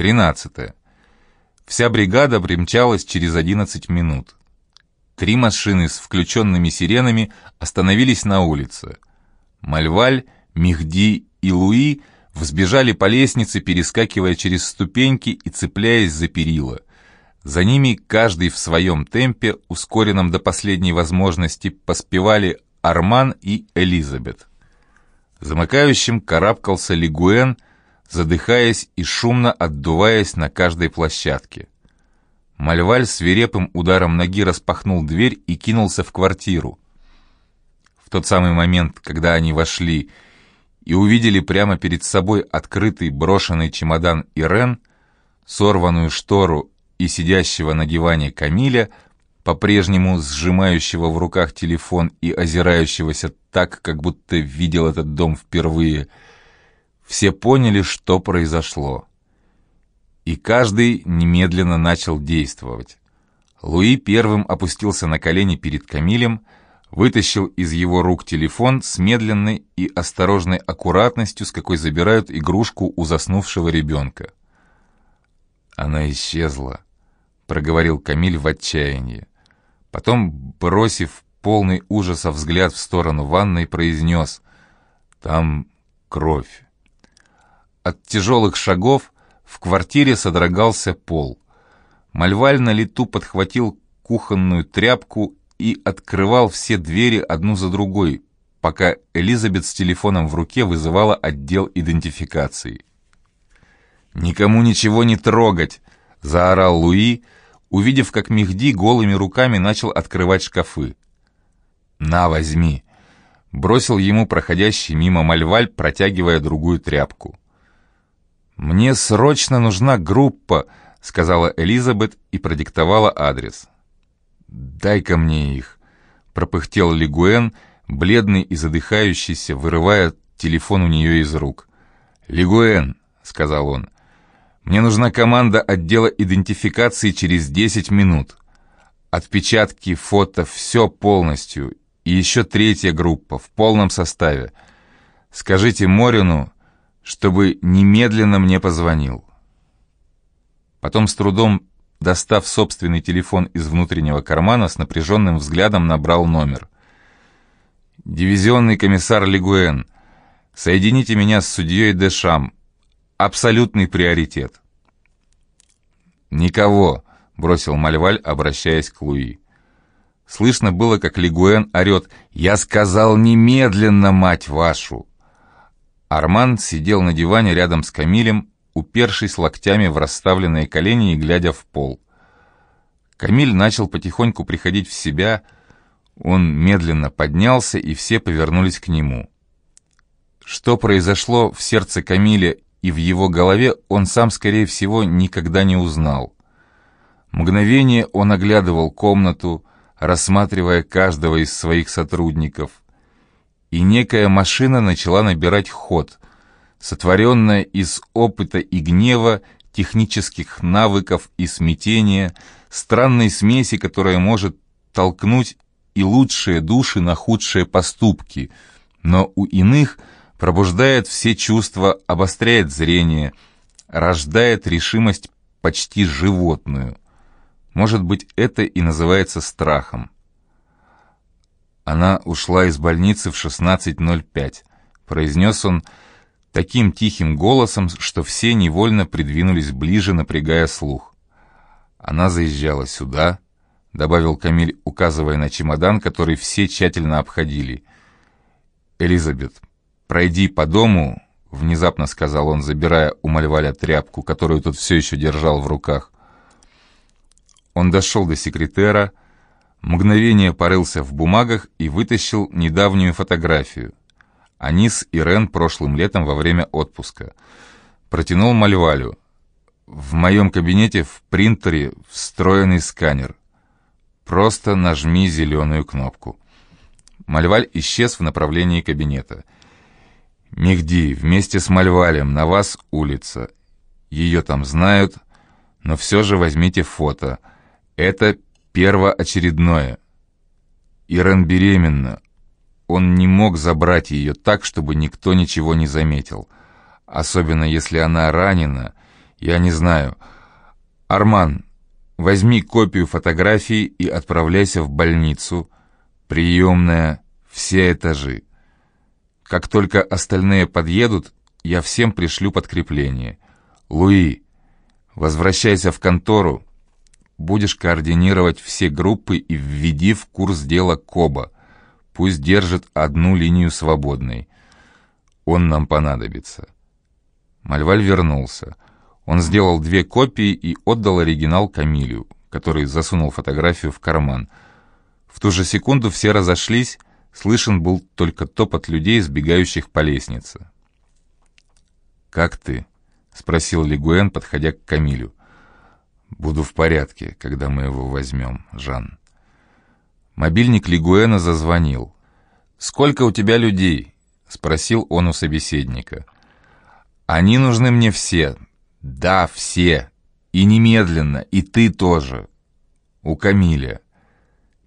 Тринадцатое. Вся бригада примчалась через 11 минут. Три машины с включенными сиренами остановились на улице. Мальваль, Мехди и Луи взбежали по лестнице, перескакивая через ступеньки и цепляясь за перила. За ними каждый в своем темпе, ускоренном до последней возможности, поспевали Арман и Элизабет. Замыкающим карабкался Лигуэн, задыхаясь и шумно отдуваясь на каждой площадке. Мальваль свирепым ударом ноги распахнул дверь и кинулся в квартиру. В тот самый момент, когда они вошли и увидели прямо перед собой открытый брошенный чемодан Ирен, сорванную штору и сидящего на диване Камиля, по-прежнему сжимающего в руках телефон и озирающегося так, как будто видел этот дом впервые – все поняли, что произошло. И каждый немедленно начал действовать. Луи первым опустился на колени перед Камилем, вытащил из его рук телефон с медленной и осторожной аккуратностью, с какой забирают игрушку у заснувшего ребенка. «Она исчезла», — проговорил Камиль в отчаянии. Потом, бросив полный ужаса взгляд в сторону ванной, произнес «Там кровь». От тяжелых шагов в квартире содрогался пол. Мальваль на лету подхватил кухонную тряпку и открывал все двери одну за другой, пока Элизабет с телефоном в руке вызывала отдел идентификации. «Никому ничего не трогать!» — заорал Луи, увидев, как Мехди голыми руками начал открывать шкафы. «На, возьми!» — бросил ему проходящий мимо Мальваль, протягивая другую тряпку. «Мне срочно нужна группа», — сказала Элизабет и продиктовала адрес. «Дай-ка мне их», — пропыхтел Лигуэн, бледный и задыхающийся, вырывая телефон у нее из рук. «Лигуэн», — сказал он, — «мне нужна команда отдела идентификации через 10 минут. Отпечатки, фото, все полностью. И еще третья группа, в полном составе. Скажите Морину, чтобы немедленно мне позвонил. Потом с трудом, достав собственный телефон из внутреннего кармана, с напряженным взглядом набрал номер. «Дивизионный комиссар Лигуэн, соедините меня с судьей Дешам. Абсолютный приоритет». «Никого», — бросил Мальваль, обращаясь к Луи. Слышно было, как Лигуэн орет «Я сказал немедленно, мать вашу!» Арман сидел на диване рядом с Камилем, упершись локтями в расставленные колени и глядя в пол. Камиль начал потихоньку приходить в себя, он медленно поднялся, и все повернулись к нему. Что произошло в сердце Камиля и в его голове, он сам, скорее всего, никогда не узнал. Мгновение он оглядывал комнату, рассматривая каждого из своих сотрудников и некая машина начала набирать ход, сотворенная из опыта и гнева, технических навыков и смятения, странной смеси, которая может толкнуть и лучшие души на худшие поступки, но у иных пробуждает все чувства, обостряет зрение, рождает решимость почти животную. Может быть, это и называется страхом. Она ушла из больницы в 16.05, произнес он таким тихим голосом, что все невольно придвинулись ближе, напрягая слух. Она заезжала сюда, добавил Камиль, указывая на чемодан, который все тщательно обходили. «Элизабет, пройди по дому», — внезапно сказал он, забирая у Мальваля тряпку, которую тот все еще держал в руках. Он дошел до секретера, Мгновение порылся в бумагах и вытащил недавнюю фотографию. Они с Ирен прошлым летом во время отпуска. Протянул Мальвалю. В моем кабинете в принтере встроенный сканер. Просто нажми зеленую кнопку. Мальваль исчез в направлении кабинета. «Мехди, вместе с Мальвалем, на вас улица. Ее там знают, но все же возьмите фото. Это первоочередное. Ирен беременна. Он не мог забрать ее так, чтобы никто ничего не заметил. Особенно если она ранена, Я не знаю. Арман, возьми копию фотографии и отправляйся в больницу. Приемная, все этажи. Как только остальные подъедут, я всем пришлю подкрепление. Луи, возвращайся в контору. Будешь координировать все группы и введи в курс дела Коба. Пусть держит одну линию свободной. Он нам понадобится. Мальваль вернулся. Он сделал две копии и отдал оригинал Камилю, который засунул фотографию в карман. В ту же секунду все разошлись, слышен был только топот людей, сбегающих по лестнице. «Как ты?» — спросил Лигуэн, подходя к Камилю. «Буду в порядке, когда мы его возьмем, Жан». Мобильник Лигуэна зазвонил. «Сколько у тебя людей?» — спросил он у собеседника. «Они нужны мне все. Да, все. И немедленно, и ты тоже. У Камиля.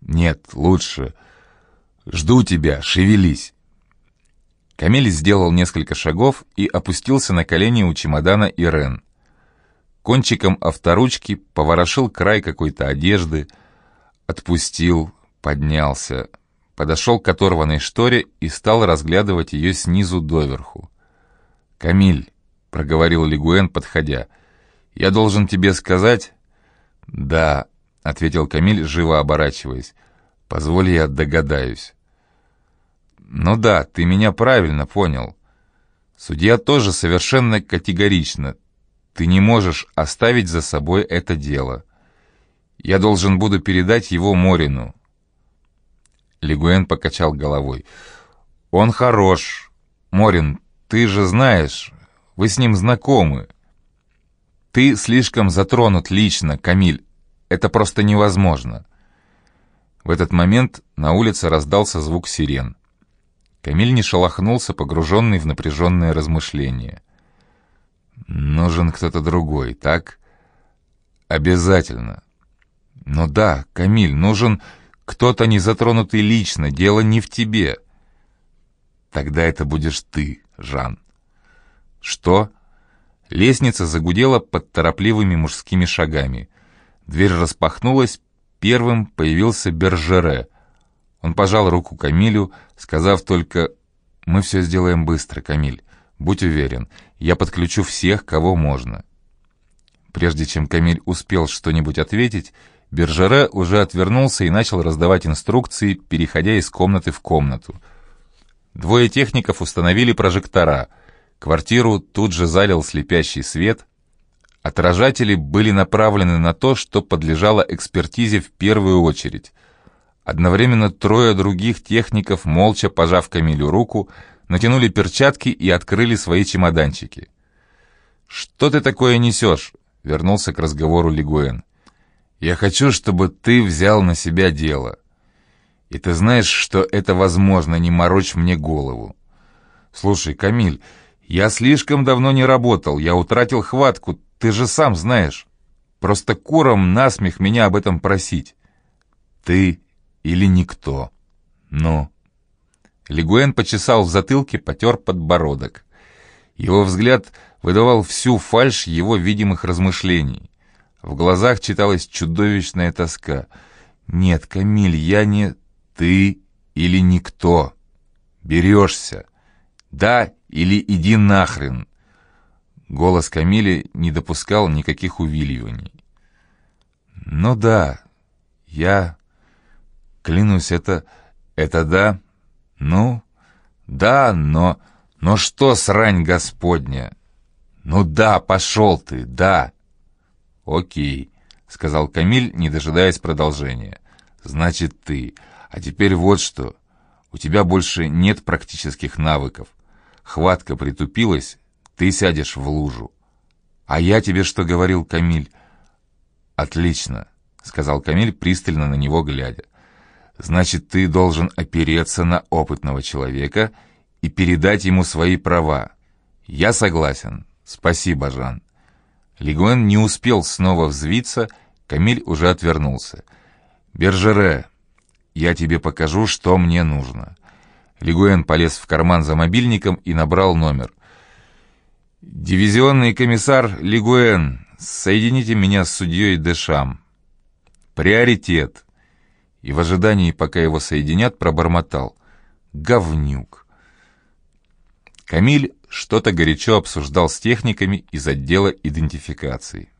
Нет, лучше. Жду тебя, шевелись». Камиль сделал несколько шагов и опустился на колени у чемодана Ирен. Кончиком авторучки поворошил край какой-то одежды, отпустил, поднялся, подошел к оторванной шторе и стал разглядывать ее снизу доверху. «Камиль», — проговорил Лигуэн, подходя, — «я должен тебе сказать...» «Да», — ответил Камиль, живо оборачиваясь, — «позволь я догадаюсь». «Ну да, ты меня правильно понял. Судья тоже совершенно категорично. Ты не можешь оставить за собой это дело. Я должен буду передать его Морину». Лигуэн покачал головой. «Он хорош. Морин, ты же знаешь, вы с ним знакомы. Ты слишком затронут лично, Камиль. Это просто невозможно». В этот момент на улице раздался звук сирен. Камиль не шелохнулся, погруженный в напряженные размышления. «Нужен кто-то другой, так?» «Обязательно». «Ну да, Камиль, нужен кто-то не затронутый лично, дело не в тебе». «Тогда это будешь ты, Жан». «Что?» Лестница загудела под торопливыми мужскими шагами. Дверь распахнулась, первым появился Бержере. Он пожал руку Камилю, сказав только «Мы все сделаем быстро, Камиль. Будь уверен, я подключу всех, кого можно». Прежде чем Камиль успел что-нибудь ответить, Бержере уже отвернулся и начал раздавать инструкции, переходя из комнаты в комнату. Двое техников установили прожектора. Квартиру тут же залил слепящий свет. Отражатели были направлены на то, что подлежало экспертизе в первую очередь. Одновременно трое других техников, молча пожав Камилю руку, натянули перчатки и открыли свои чемоданчики. «Что ты такое несешь?» — вернулся к разговору Лигуэн. «Я хочу, чтобы ты взял на себя дело. И ты знаешь, что это возможно, не морочь мне голову. Слушай, Камиль, я слишком давно не работал, я утратил хватку, ты же сам знаешь. Просто куром насмех меня об этом просить. Ты или никто. Ну. Лигуэн почесал в затылке, потер подбородок. Его взгляд выдавал всю фальшь его видимых размышлений. В глазах читалась чудовищная тоска. «Нет, Камиль, я не ты или никто. Берешься. Да или иди нахрен». Голос Камиля не допускал никаких увиливаний. «Ну да, я Клянусь, это... это да? Ну, да, но... Но что, срань господня? Ну да, пошел ты, да. Окей, сказал Камиль, не дожидаясь продолжения. Значит, ты. А теперь вот что. У тебя больше нет практических навыков. Хватка притупилась, ты сядешь в лужу. А я тебе что говорил, Камиль? Отлично, сказал Камиль, пристально на него глядя. Значит, ты должен опереться на опытного человека и передать ему свои права. Я согласен. Спасибо, Жан. Лигуэн не успел снова взвиться, Камиль уже отвернулся. «Бержере, я тебе покажу, что мне нужно». Лигуэн полез в карман за мобильником и набрал номер. «Дивизионный комиссар Лигуэн, соедините меня с судьей Дешам. Приоритет!» И в ожидании, пока его соединят, пробормотал. «Говнюк!» Камиль что-то горячо обсуждал с техниками из отдела идентификации.